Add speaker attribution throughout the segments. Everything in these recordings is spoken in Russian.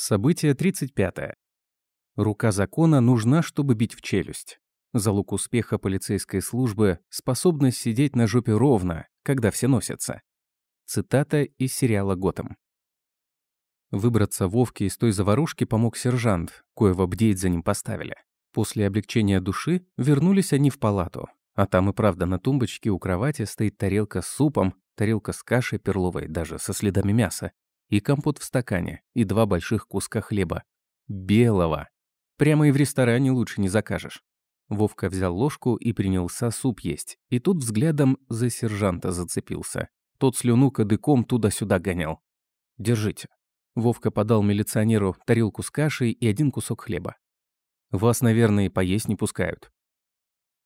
Speaker 1: Событие 35. Рука закона нужна, чтобы бить в челюсть. Залог успеха полицейской службы – способность сидеть на жопе ровно, когда все носятся. Цитата из сериала «Готэм». Выбраться Вовке из той заварушки помог сержант, коего бдеть за ним поставили. После облегчения души вернулись они в палату. А там и правда на тумбочке у кровати стоит тарелка с супом, тарелка с кашей перловой, даже со следами мяса, и компот в стакане, и два больших куска хлеба. Белого. Прямо и в ресторане лучше не закажешь. Вовка взял ложку и принялся суп есть. И тут взглядом за сержанта зацепился. Тот слюну кадыком туда-сюда гонял. «Держите». Вовка подал милиционеру тарелку с кашей и один кусок хлеба. «Вас, наверное, поесть не пускают».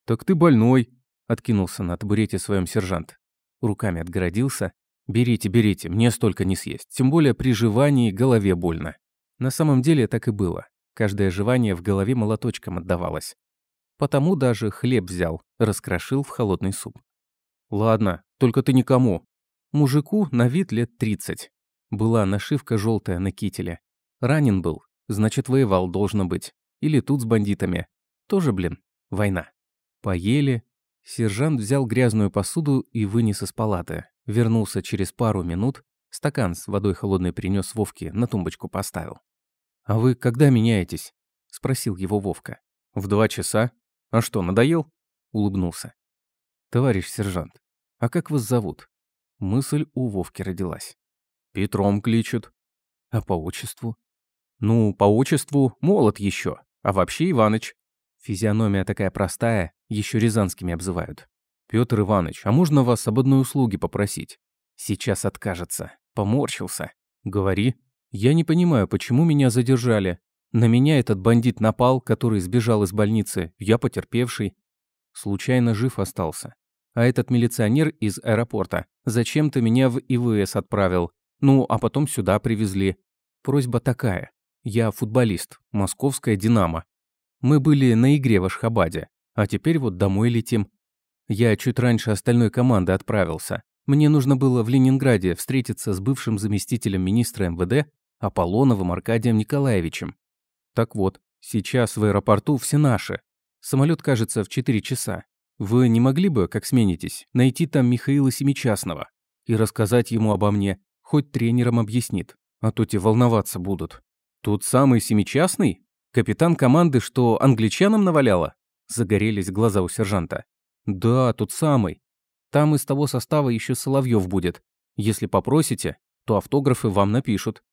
Speaker 1: «Так ты больной», — откинулся на табурете своем сержант. Руками отгородился, «Берите, берите, мне столько не съесть. Тем более при жевании голове больно». На самом деле так и было. Каждое жевание в голове молоточком отдавалось. Потому даже хлеб взял, раскрошил в холодный суп. «Ладно, только ты никому». Мужику на вид лет 30. Была нашивка желтая на кителе. Ранен был, значит, воевал должно быть. Или тут с бандитами. Тоже, блин, война. Поели. Сержант взял грязную посуду и вынес из палаты. Вернулся через пару минут, стакан с водой холодной принес Вовке, на тумбочку поставил. «А вы когда меняетесь?» – спросил его Вовка. «В два часа. А что, надоел?» – улыбнулся. «Товарищ сержант, а как вас зовут?» Мысль у Вовки родилась. «Петром кличут». «А по отчеству?» «Ну, по отчеству молод еще, а вообще Иваныч». Физиономия такая простая, еще рязанскими обзывают. «Пётр Иванович, а можно вас об одной услуге попросить?» «Сейчас откажется». Поморщился. «Говори». «Я не понимаю, почему меня задержали. На меня этот бандит напал, который сбежал из больницы. Я потерпевший. Случайно жив остался. А этот милиционер из аэропорта зачем-то меня в ИВС отправил. Ну, а потом сюда привезли. Просьба такая. Я футболист, московская «Динамо». Мы были на игре в Ашхабаде, а теперь вот домой летим. Я чуть раньше остальной команды отправился. Мне нужно было в Ленинграде встретиться с бывшим заместителем министра МВД Аполлоновым Аркадием Николаевичем. Так вот, сейчас в аэропорту все наши. Самолет, кажется, в 4 часа. Вы не могли бы, как сменитесь, найти там Михаила Семичастного и рассказать ему обо мне, хоть тренерам объяснит, а то те волноваться будут. Тут самый Семичастный? Капитан команды, что англичанам наваляла? Загорелись глаза у сержанта. «Да, тот самый. Там из того состава еще Соловьев будет. Если попросите, то автографы вам напишут».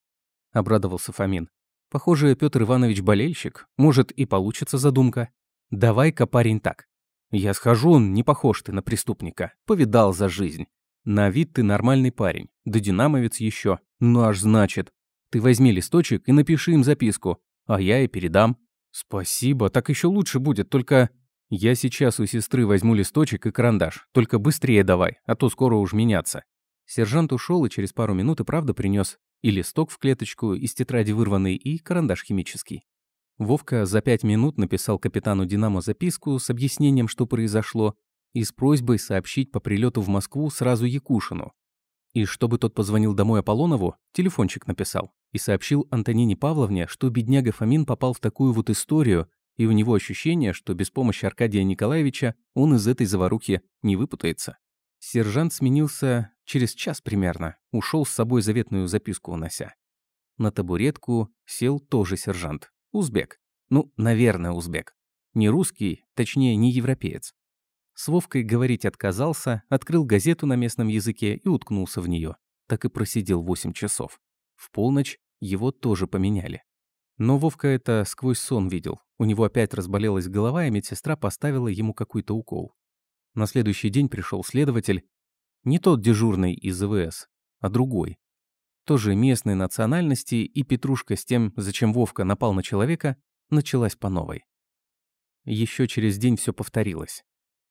Speaker 1: Обрадовался Фомин. «Похоже, Петр Иванович болельщик. Может, и получится задумка. Давай-ка, парень, так. Я схожу, не похож ты на преступника. Повидал за жизнь. На вид ты нормальный парень. Да динамовец еще. Ну аж значит. Ты возьми листочек и напиши им записку, а я и передам. Спасибо, так еще лучше будет, только... «Я сейчас у сестры возьму листочек и карандаш. Только быстрее давай, а то скоро уж меняться». Сержант ушел и через пару минут и правда принес и листок в клеточку из тетради вырванный, и карандаш химический. Вовка за пять минут написал капитану «Динамо» записку с объяснением, что произошло, и с просьбой сообщить по прилету в Москву сразу Якушину. И чтобы тот позвонил домой Аполлонову, телефончик написал и сообщил Антонине Павловне, что бедняга Фомин попал в такую вот историю, и у него ощущение, что без помощи Аркадия Николаевича он из этой заварухи не выпутается. Сержант сменился через час примерно, ушел с собой заветную записку унося. На табуретку сел тоже сержант, узбек. Ну, наверное, узбек. Не русский, точнее, не европеец. С Вовкой говорить отказался, открыл газету на местном языке и уткнулся в нее. Так и просидел 8 часов. В полночь его тоже поменяли. Но Вовка это сквозь сон видел. У него опять разболелась голова, и медсестра поставила ему какой-то укол. На следующий день пришел следователь. Не тот дежурный из ИВС, а другой. Тоже местной национальности, и петрушка с тем, зачем Вовка напал на человека, началась по новой. Еще через день все повторилось.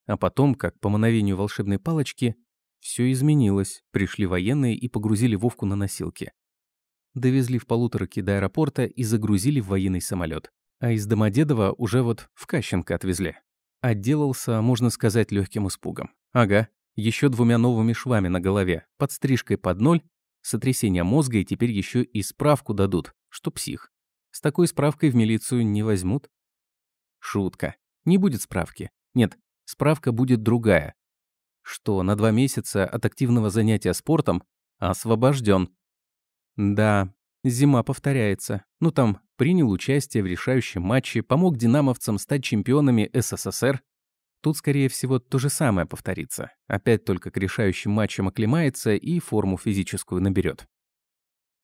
Speaker 1: А потом, как по мановению волшебной палочки, все изменилось. Пришли военные и погрузили Вовку на носилки довезли в полуторке до аэропорта и загрузили в военный самолет. А из Домодедова уже вот в Кащенко отвезли. Отделался, можно сказать, легким испугом. Ага, еще двумя новыми швами на голове, под стрижкой под ноль, сотрясение мозга и теперь еще и справку дадут, что псих. С такой справкой в милицию не возьмут. Шутка. Не будет справки. Нет, справка будет другая. Что, на два месяца от активного занятия спортом освобожден. Да, зима повторяется. Ну там, принял участие в решающем матче, помог динамовцам стать чемпионами СССР. Тут, скорее всего, то же самое повторится. Опять только к решающим матчам оклемается и форму физическую наберет.